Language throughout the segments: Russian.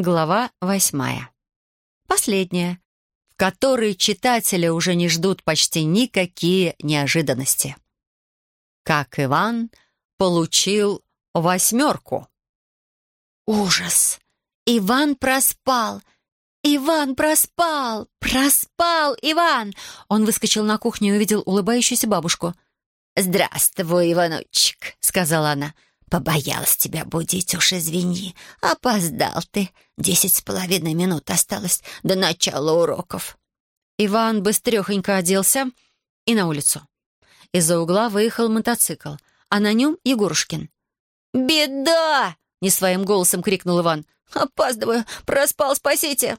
Глава восьмая. Последняя, в которой читатели уже не ждут почти никакие неожиданности. Как Иван получил восьмерку. Ужас! Иван проспал! Иван проспал! Проспал Иван! Он выскочил на кухню и увидел улыбающуюся бабушку. «Здравствуй, Иваночек», — сказала она. «Побоялась тебя будить, уж извини. Опоздал ты. Десять с половиной минут осталось до начала уроков». Иван быстрехонько оделся и на улицу. Из-за угла выехал мотоцикл, а на нем Егорушкин. «Беда!» — не своим голосом крикнул Иван. «Опаздываю! Проспал, спасите!»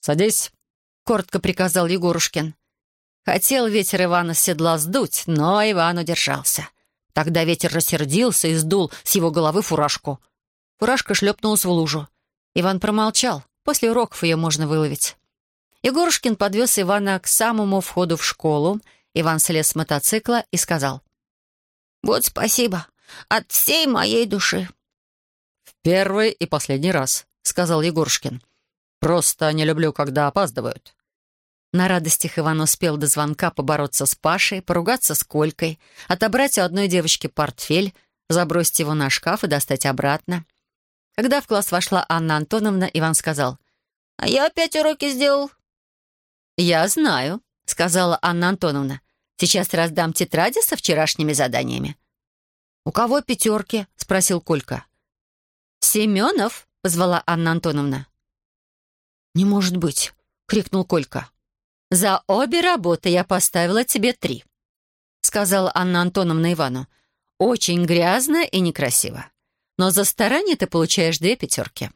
«Садись!» — коротко приказал Егорушкин. Хотел ветер Ивана с седла сдуть, но Иван удержался. Тогда ветер рассердился и сдул с его головы фуражку. Фуражка шлепнулась в лужу. Иван промолчал. После уроков ее можно выловить. Егорушкин подвез Ивана к самому входу в школу. Иван слез с мотоцикла и сказал. «Вот спасибо. От всей моей души». «В первый и последний раз», — сказал Егорушкин. «Просто не люблю, когда опаздывают». На радостях Иван успел до звонка побороться с Пашей, поругаться с Колькой, отобрать у одной девочки портфель, забросить его на шкаф и достать обратно. Когда в класс вошла Анна Антоновна, Иван сказал, «А я опять уроки сделал». «Я знаю», — сказала Анна Антоновна. «Сейчас раздам тетради со вчерашними заданиями». «У кого пятерки?» — спросил Колька. «Семенов», — позвала Анна Антоновна. «Не может быть», — крикнул Колька. «За обе работы я поставила тебе три», — сказала Анна Антоновна Ивану. «Очень грязно и некрасиво. Но за старание ты получаешь две пятерки».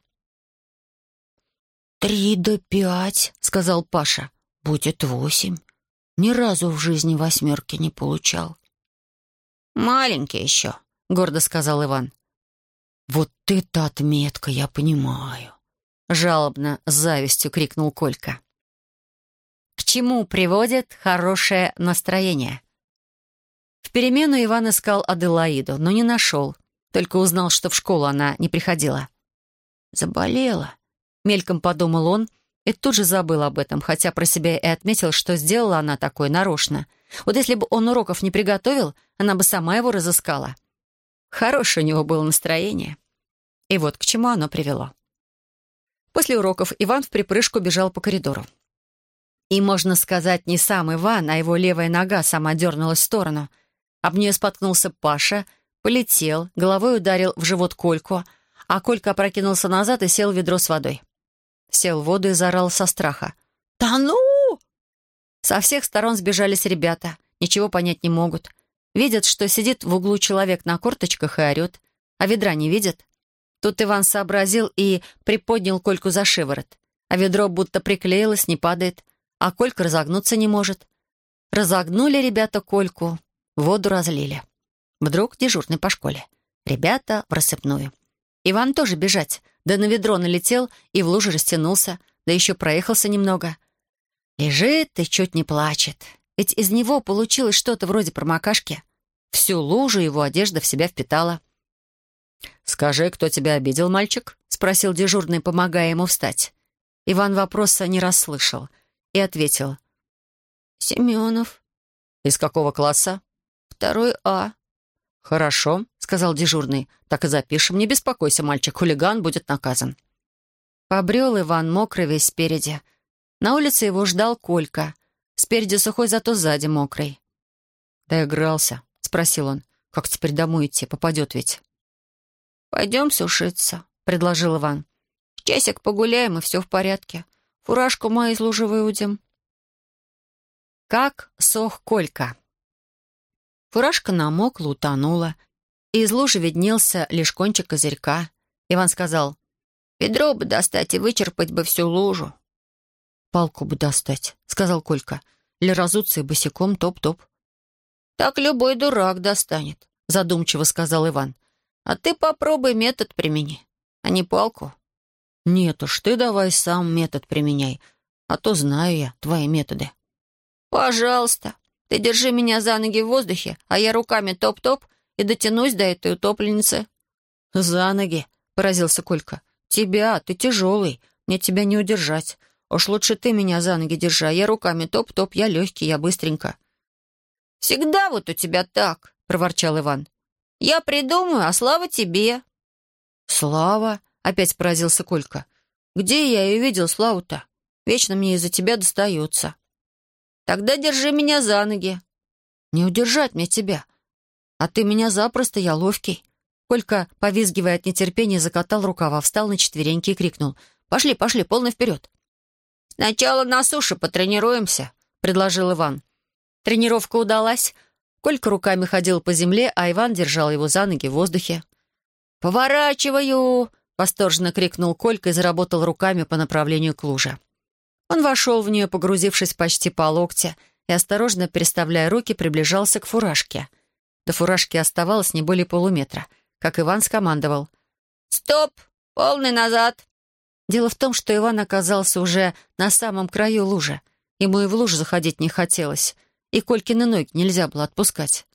«Три до пять», — сказал Паша. «Будет восемь. Ни разу в жизни восьмерки не получал». «Маленький еще», — гордо сказал Иван. «Вот это отметка, я понимаю», — жалобно, с завистью крикнул Колька. К чему приводит хорошее настроение? В перемену Иван искал Аделаиду, но не нашел. Только узнал, что в школу она не приходила. «Заболела», — мельком подумал он, и тут же забыл об этом, хотя про себя и отметил, что сделала она такое нарочно. Вот если бы он уроков не приготовил, она бы сама его разыскала. Хорошее у него было настроение. И вот к чему оно привело. После уроков Иван в припрыжку бежал по коридору. И, можно сказать, не сам Иван, а его левая нога сама дернулась в сторону. Об нее споткнулся Паша, полетел, головой ударил в живот Кольку, а Колька опрокинулся назад и сел в ведро с водой. Сел в воду и заорал со страха. «Да ну!» Со всех сторон сбежались ребята. Ничего понять не могут. Видят, что сидит в углу человек на корточках и орет. А ведра не видят. Тут Иван сообразил и приподнял Кольку за шиворот. А ведро будто приклеилось, не падает а Колька разогнуться не может. Разогнули ребята Кольку, воду разлили. Вдруг дежурный по школе. Ребята в рассыпную. Иван тоже бежать, да на ведро налетел и в луже растянулся, да еще проехался немного. Лежит и чуть не плачет. Ведь из него получилось что-то вроде промокашки. Всю лужу его одежда в себя впитала. «Скажи, кто тебя обидел, мальчик?» — спросил дежурный, помогая ему встать. Иван вопроса не расслышал — и ответил. «Семенов». «Из какого класса?» «Второй А». «Хорошо», — сказал дежурный. «Так и запишем. Не беспокойся, мальчик. Хулиган будет наказан». Побрел Иван, мокрый весь спереди. На улице его ждал Колька. Спереди сухой, зато сзади мокрый. «Доигрался?» — спросил он. «Как теперь домой идти? Попадет ведь». «Пойдем сушиться», — предложил Иван. «Часик погуляем, и все в порядке. Фуражку мою из лужи выудим». Как сох Колька. Фуражка намокла, утонула. И из лужи виднелся лишь кончик козырька. Иван сказал, «Ведро бы достать и вычерпать бы всю лужу». «Палку бы достать», — сказал Колька. «Или разуться и босиком топ-топ». «Так любой дурак достанет», — задумчиво сказал Иван. «А ты попробуй метод примени, а не палку». «Нет уж, ты давай сам метод применяй, а то знаю я твои методы». «Пожалуйста, ты держи меня за ноги в воздухе, а я руками топ-топ и дотянусь до этой утопленницы». «За ноги», — поразился Колька. тебя, ты тяжелый, мне тебя не удержать. Уж лучше ты меня за ноги держа, я руками топ-топ, я легкий, я быстренько». «Всегда вот у тебя так», — проворчал Иван. «Я придумаю, а слава тебе». «Слава?» — опять поразился Колька. «Где я ее видел, Славу-то? Вечно мне из-за тебя достается». «Тогда держи меня за ноги». «Не удержать мне тебя. А ты меня запросто, я ловкий». Колька, повизгивая от нетерпения, закатал рукава, встал на четвереньки и крикнул. «Пошли, пошли, полный вперед!» «Сначала на суше потренируемся», — предложил Иван. Тренировка удалась. Колька руками ходил по земле, а Иван держал его за ноги в воздухе. «Поворачиваю!» — восторженно крикнул Колька и заработал руками по направлению к луже. Он вошел в нее, погрузившись почти по локте, и, осторожно переставляя руки, приближался к фуражке. До фуражки оставалось не более полуметра, как Иван скомандовал. «Стоп! Полный назад!» Дело в том, что Иван оказался уже на самом краю лужи. Ему и в лужу заходить не хотелось и Колькины ноги нельзя было отпускать.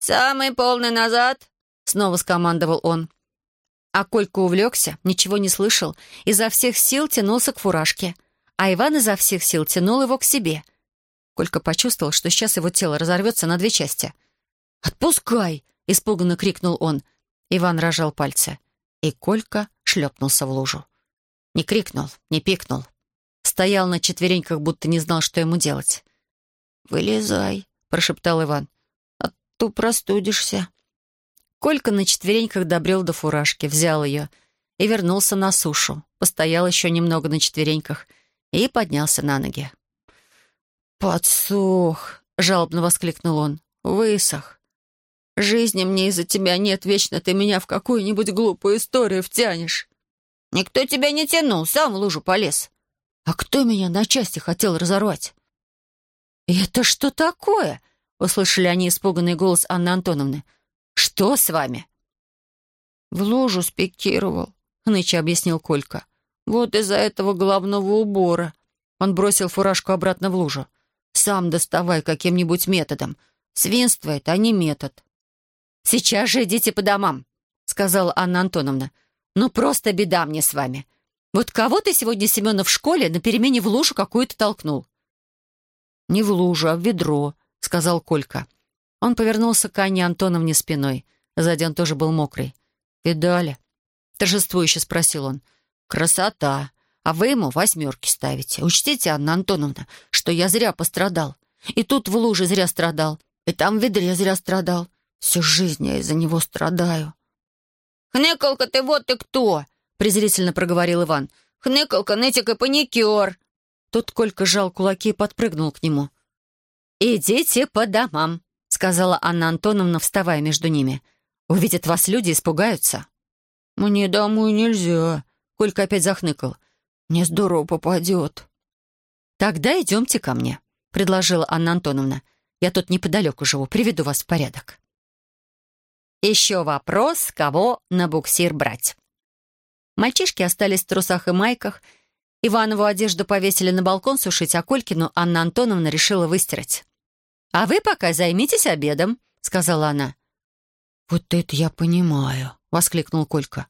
«Самый полный назад!» — снова скомандовал он. А Колька увлекся, ничего не слышал, изо всех сил тянулся к фуражке, а Иван изо всех сил тянул его к себе. Колька почувствовал, что сейчас его тело разорвется на две части. «Отпускай!» — испуганно крикнул он. Иван рожал пальцы, и Колька шлепнулся в лужу. Не крикнул, не пикнул. Стоял на четвереньках, будто не знал, что ему делать. «Вылезай», — прошептал Иван, — «а то простудишься». Колька на четвереньках добрел до фуражки, взял ее и вернулся на сушу. Постоял еще немного на четвереньках и поднялся на ноги. «Подсох!» — жалобно воскликнул он. «Высох. Жизни мне из-за тебя нет, вечно ты меня в какую-нибудь глупую историю втянешь». «Никто тебя не тянул, сам в лужу полез». «А кто меня на части хотел разорвать?» «Это что такое?» — услышали они испуганный голос Анны Антоновны. «Что с вами?» «В лужу спикировал», — хныча объяснил Колька. «Вот из-за этого головного убора». Он бросил фуражку обратно в лужу. «Сам доставай каким-нибудь методом. Свинство — это, а не метод». «Сейчас же идите по домам», — сказала Анна Антоновна. «Ну, просто беда мне с вами. Вот кого ты сегодня, Семена, в школе на перемене в лужу какую-то толкнул?» «Не в лужу, а в ведро», — сказал Колька. Он повернулся к Анне Антоновне спиной. Сзади он тоже был мокрый. «Видали?» — торжествующе спросил он. «Красота! А вы ему восьмерки ставите. Учтите, Анна Антоновна, что я зря пострадал. И тут в луже зря страдал, и там в ведре зря страдал. Всю жизнь я из-за него страдаю». «Хныкалка ты вот ты кто!» — презрительно проговорил Иван. «Хныкалка, нытик и паникер!» Тут Колька сжал кулаки и подпрыгнул к нему. «Идите по домам», — сказала Анна Антоновна, вставая между ними. «Увидят вас люди, испугаются». «Мне домой нельзя», — Колька опять захныкал. «Мне здорово попадет». «Тогда идемте ко мне», — предложила Анна Антоновна. «Я тут неподалеку живу, приведу вас в порядок». Еще вопрос, кого на буксир брать. Мальчишки остались в трусах и майках — Иванову одежду повесили на балкон сушить, а Колькину Анна Антоновна решила выстирать. «А вы пока займитесь обедом», — сказала она. «Вот это я понимаю», — воскликнул Колька.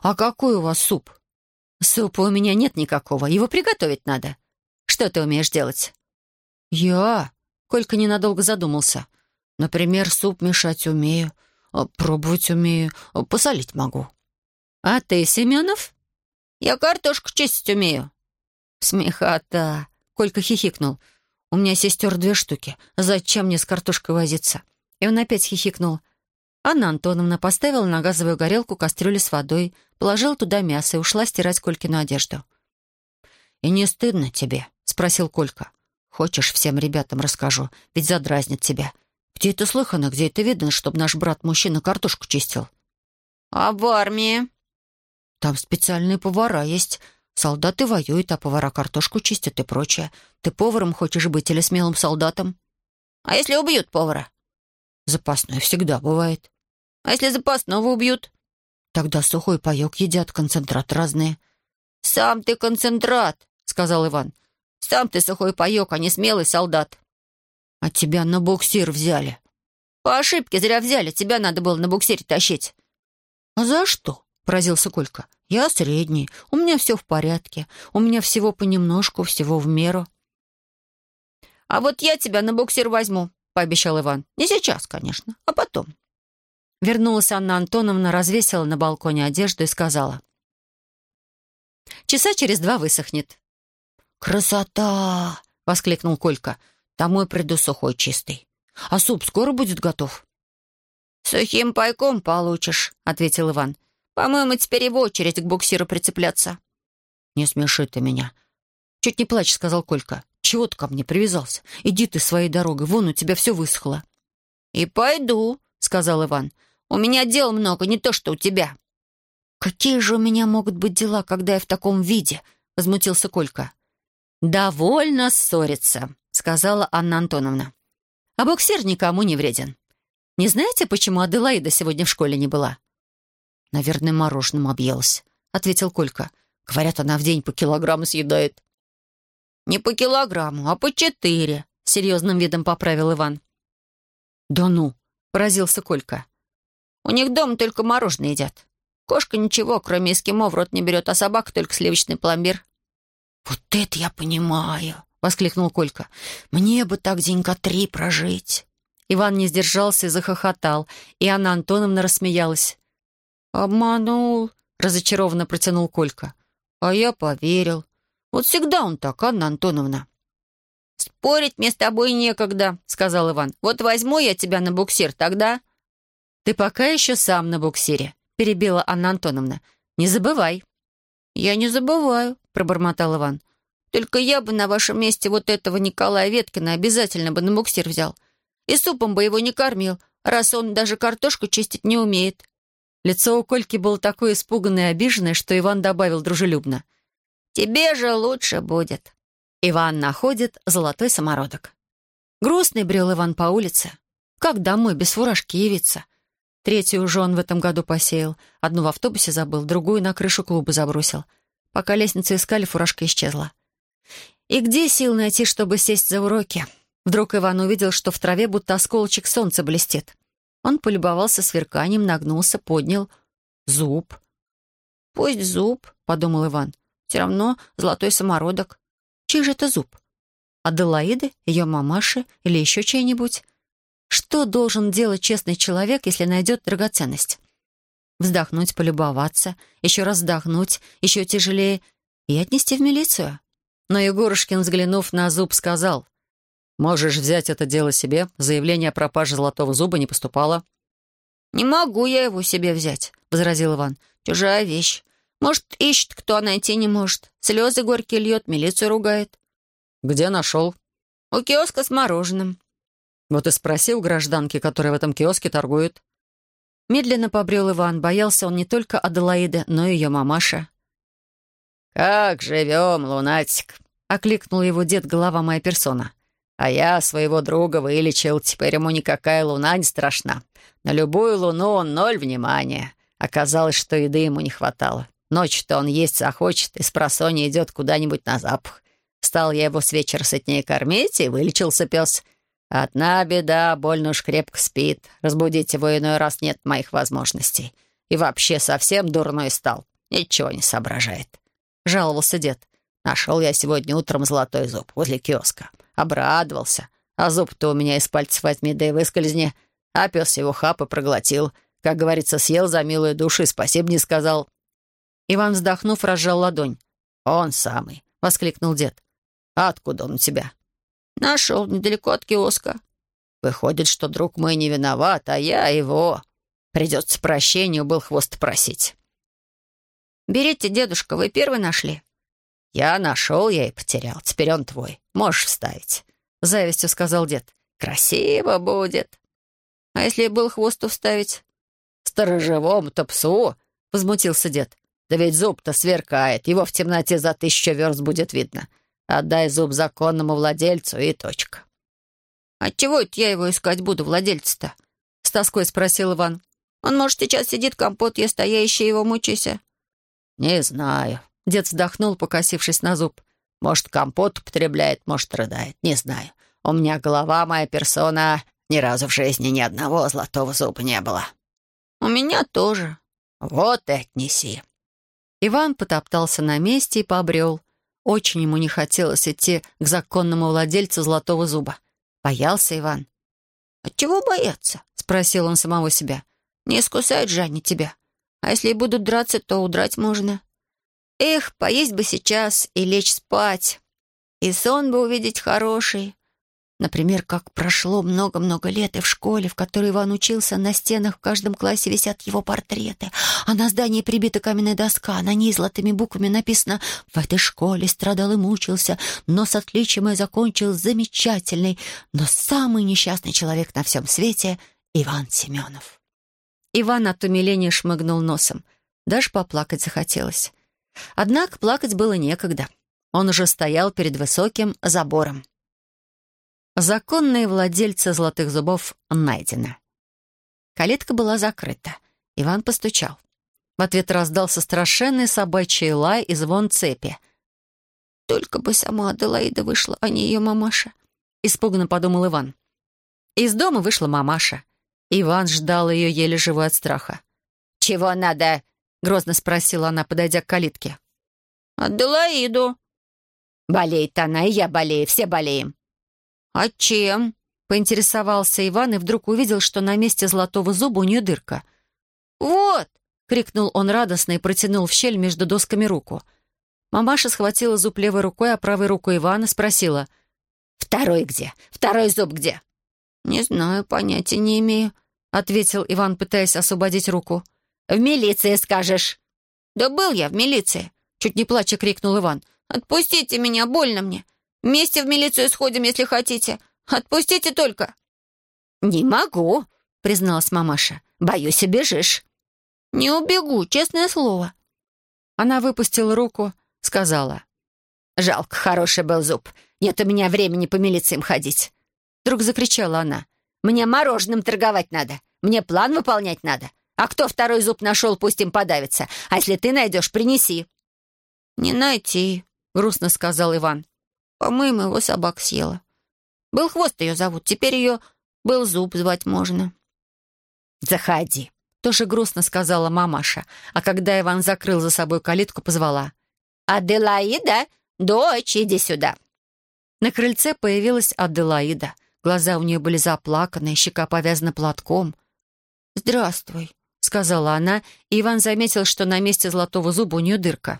«А какой у вас суп?» «Супа у меня нет никакого, его приготовить надо. Что ты умеешь делать?» «Я?» — Колька ненадолго задумался. «Например, суп мешать умею, а пробовать умею, а посолить могу». «А ты, Семенов?» Я картошку чистить умею». «Смехота!» — Колька хихикнул. «У меня сестер две штуки. Зачем мне с картошкой возиться?» И он опять хихикнул. Анна Антоновна поставила на газовую горелку кастрюлю с водой, положила туда мясо и ушла стирать Колькину одежду. «И не стыдно тебе?» — спросил Колька. «Хочешь, всем ребятам расскажу, ведь задразнят тебя. Где это слыхано, где это видно, чтобы наш брат-мужчина картошку чистил?» «А в армии?» Там специальные повара есть. Солдаты воюют, а повара картошку чистят и прочее. Ты поваром хочешь быть или смелым солдатом? А если убьют повара? Запасной всегда бывает. А если запасного убьют? Тогда сухой паёк едят, концентрат разные. «Сам ты концентрат», — сказал Иван. «Сам ты сухой паёк, а не смелый солдат». «А тебя на буксир взяли». «По ошибке зря взяли. Тебя надо было на буксире тащить». «А за что?» поразился Колька. «Я средний. У меня все в порядке. У меня всего понемножку, всего в меру». «А вот я тебя на буксир возьму», — пообещал Иван. «Не сейчас, конечно, а потом». Вернулась Анна Антоновна, развесила на балконе одежду и сказала. «Часа через два высохнет». «Красота!» — воскликнул Колька. «Домой приду сухой чистый. А суп скоро будет готов?» «Сухим пайком получишь», — ответил Иван. «По-моему, теперь и в очередь к буксиру прицепляться». «Не смеши ты меня». «Чуть не плачь», — сказал Колька. «Чего ты ко мне привязался? Иди ты своей дорогой, вон у тебя все высохло». «И пойду», — сказал Иван. «У меня дел много, не то что у тебя». «Какие же у меня могут быть дела, когда я в таком виде?» — возмутился Колька. «Довольно ссориться», — сказала Анна Антоновна. «А боксер никому не вреден. Не знаете, почему Аделаида сегодня в школе не была?» «Наверное, мороженым объелась», — ответил Колька. «Говорят, она в день по килограмму съедает». «Не по килограмму, а по четыре», — серьезным видом поправил Иван. «Да ну!» — поразился Колька. «У них дома только мороженое едят. Кошка ничего, кроме эскимо, в рот не берет, а собака только сливочный пломбир». «Вот это я понимаю!» — воскликнул Колька. «Мне бы так денька три прожить». Иван не сдержался и захохотал, и Анна Антоновна рассмеялась. «Обманул», — разочарованно протянул Колька. «А я поверил. Вот всегда он так, Анна Антоновна». «Спорить мне с тобой некогда», — сказал Иван. «Вот возьму я тебя на буксир, тогда...» «Ты пока еще сам на буксире», — перебила Анна Антоновна. «Не забывай». «Я не забываю», — пробормотал Иван. «Только я бы на вашем месте вот этого Николая Веткина обязательно бы на буксир взял. И супом бы его не кормил, раз он даже картошку чистить не умеет». Лицо у Кольки было такое испуганное и обиженное, что Иван добавил дружелюбно. «Тебе же лучше будет». Иван находит золотой самородок. Грустный брел Иван по улице. Как домой без фуражки явиться? Третью уже он в этом году посеял. Одну в автобусе забыл, другую на крышу клуба забросил. Пока лестницу искали, фуражка исчезла. И где сил найти, чтобы сесть за уроки? Вдруг Иван увидел, что в траве будто осколочек солнца блестит. Он полюбовался сверканием, нагнулся, поднял. Зуб. «Пусть зуб», — подумал Иван. «Все равно золотой самородок. Чей же это зуб? Аделаиды, ее мамаши или еще чей-нибудь? Что должен делать честный человек, если найдет драгоценность? Вздохнуть, полюбоваться, еще раз вздохнуть, еще тяжелее и отнести в милицию. Но Егорушкин, взглянув на зуб, сказал — Можешь взять это дело себе. Заявление о пропаже золотого зуба не поступало». «Не могу я его себе взять», — возразил Иван. «Чужая вещь. Может, ищет, кто а найти не может. Слезы горькие льет, милицию ругает». «Где нашел?» «У киоска с мороженым». «Вот и спроси у гражданки, которая в этом киоске торгует». Медленно побрел Иван. Боялся он не только Аделаиды, но и ее мамаша. «Как живем, лунатик?» — окликнул его дед, голова моя персона. А я своего друга вылечил, теперь ему никакая луна не страшна. На любую луну он ноль внимания. Оказалось, что еды ему не хватало. Ночью-то он есть захочет, и с просони идет куда-нибудь на запах. Стал я его с вечера сытнее кормить, и вылечился пес. Одна беда, больно уж крепко спит. Разбудить его иной раз нет моих возможностей. И вообще совсем дурной стал. Ничего не соображает. Жаловался дед. Нашел я сегодня утром золотой зуб возле киоска. Обрадовался. А зуб-то у меня из пальцев возьми, да и выскользни. А пес его хап и проглотил. Как говорится, съел за милую душу и спасибо не сказал. Иван, вздохнув, разжал ладонь. «Он самый», — воскликнул дед. «А откуда он у тебя?» «Нашел, недалеко от киоска». «Выходит, что друг мой не виноват, а я его. Придется прощению был хвост просить». «Берите, дедушка, вы первый нашли?» «Я нашел, я и потерял. Теперь он твой. Можешь вставить», — завистью сказал дед. «Красиво будет». «А если был хвост вставить?» «Сторожевому-то псу», — возмутился дед. «Да ведь зуб-то сверкает. Его в темноте за тысячу верст будет видно. Отдай зуб законному владельцу и точка». «Отчего это я его искать буду, владельца-то?» — с тоской спросил Иван. «Он, может, сейчас сидит, компот ест, а я еще его мучайся». «Не знаю», Дед вздохнул, покосившись на зуб. «Может, компот употребляет, может, рыдает. Не знаю. У меня голова, моя персона, ни разу в жизни ни одного золотого зуба не было». «У меня тоже». «Вот и отнеси». Иван потоптался на месте и побрел. Очень ему не хотелось идти к законному владельцу золотого зуба. Боялся Иван. «Отчего бояться?» — спросил он самого себя. «Не искусают же они тебя. А если и будут драться, то удрать можно. Эх, поесть бы сейчас и лечь спать. И сон бы увидеть хороший. Например, как прошло много-много лет, и в школе, в которой Иван учился, на стенах в каждом классе висят его портреты, а на здании прибита каменная доска, на ней золотыми буквами написано «В этой школе страдал и мучился, но с отличием и закончил замечательный, но самый несчастный человек на всем свете — Иван Семенов». Иван от умиления шмыгнул носом. Даже поплакать захотелось. Однако плакать было некогда. Он уже стоял перед высоким забором. Законные владельцы золотых зубов найдены. Калитка была закрыта. Иван постучал. В ответ раздался страшенный собачий лай и звон цепи. «Только бы сама Аделаида вышла, а не ее мамаша», — испуганно подумал Иван. Из дома вышла мамаша. Иван ждал ее еле живой от страха. «Чего надо?» — грозно спросила она, подойдя к калитке. «Аделаиду». «Болеет она, и я болею, все болеем. «А чем?» — поинтересовался Иван и вдруг увидел, что на месте золотого зуба у нее дырка. «Вот!» — крикнул он радостно и протянул в щель между досками руку. Мамаша схватила зуб левой рукой, а правой рукой Ивана спросила. «Второй где? Второй зуб где?» «Не знаю, понятия не имею», — ответил Иван, пытаясь освободить руку. «В милиции скажешь». «Да был я в милиции», — чуть не плача крикнул Иван. «Отпустите меня, больно мне. Вместе в милицию сходим, если хотите. Отпустите только». «Не могу», — призналась мамаша. «Боюсь, убежишь». «Не убегу, честное слово». Она выпустила руку, сказала. «Жалко, хороший был зуб. Нет у меня времени по милициям ходить». Вдруг закричала она. «Мне мороженым торговать надо. Мне план выполнять надо. А кто второй зуб нашел, пусть им подавится. А если ты найдешь, принеси». «Не найти», — грустно сказал Иван. По-моему, его собака съела. Был хвост ее зовут, теперь ее был зуб звать можно. «Заходи», — тоже грустно сказала мамаша, а когда Иван закрыл за собой калитку, позвала. «Аделаида, дочь, иди сюда». На крыльце появилась Аделаида. Глаза у нее были заплаканы, щека повязана платком. «Здравствуй», — сказала она, и Иван заметил, что на месте золотого зуба у нее дырка.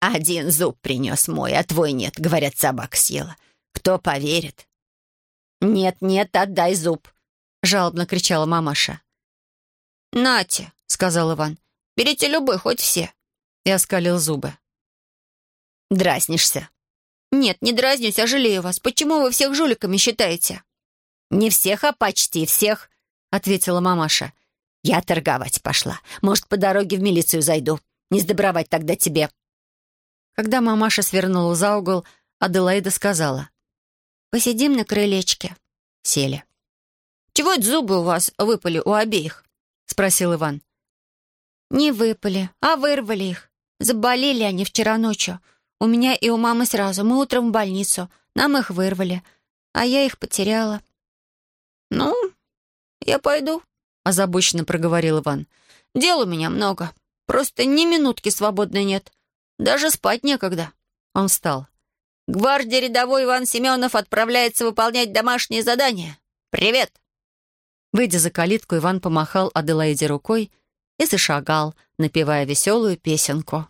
«Один зуб принес мой, а твой нет», — говорят, собака съела. «Кто поверит?» «Нет, нет, отдай зуб», — жалобно кричала мамаша. «Нате», — сказал Иван. «Берите любой, хоть все». И оскалил зубы. «Дразнишься?» «Нет, не дразнюсь, а жалею вас. Почему вы всех жуликами считаете?» «Не всех, а почти всех», — ответила мамаша. «Я торговать пошла. Может, по дороге в милицию зайду. Не сдобровать тогда тебе». Когда мамаша свернула за угол, Аделаида сказала. «Посидим на крылечке». Сели. «Чего это зубы у вас выпали у обеих?» — спросил Иван. «Не выпали, а вырвали их. Заболели они вчера ночью. У меня и у мамы сразу. Мы утром в больницу. Нам их вырвали, а я их потеряла». «Ну, я пойду», — озабоченно проговорил Иван. «Дел у меня много. Просто ни минутки свободной нет. Даже спать некогда». Он встал. «Гвардия рядовой Иван Семенов отправляется выполнять домашнее задание. Привет!» Выйдя за калитку, Иван помахал Аделаиде рукой и зашагал, напевая веселую песенку.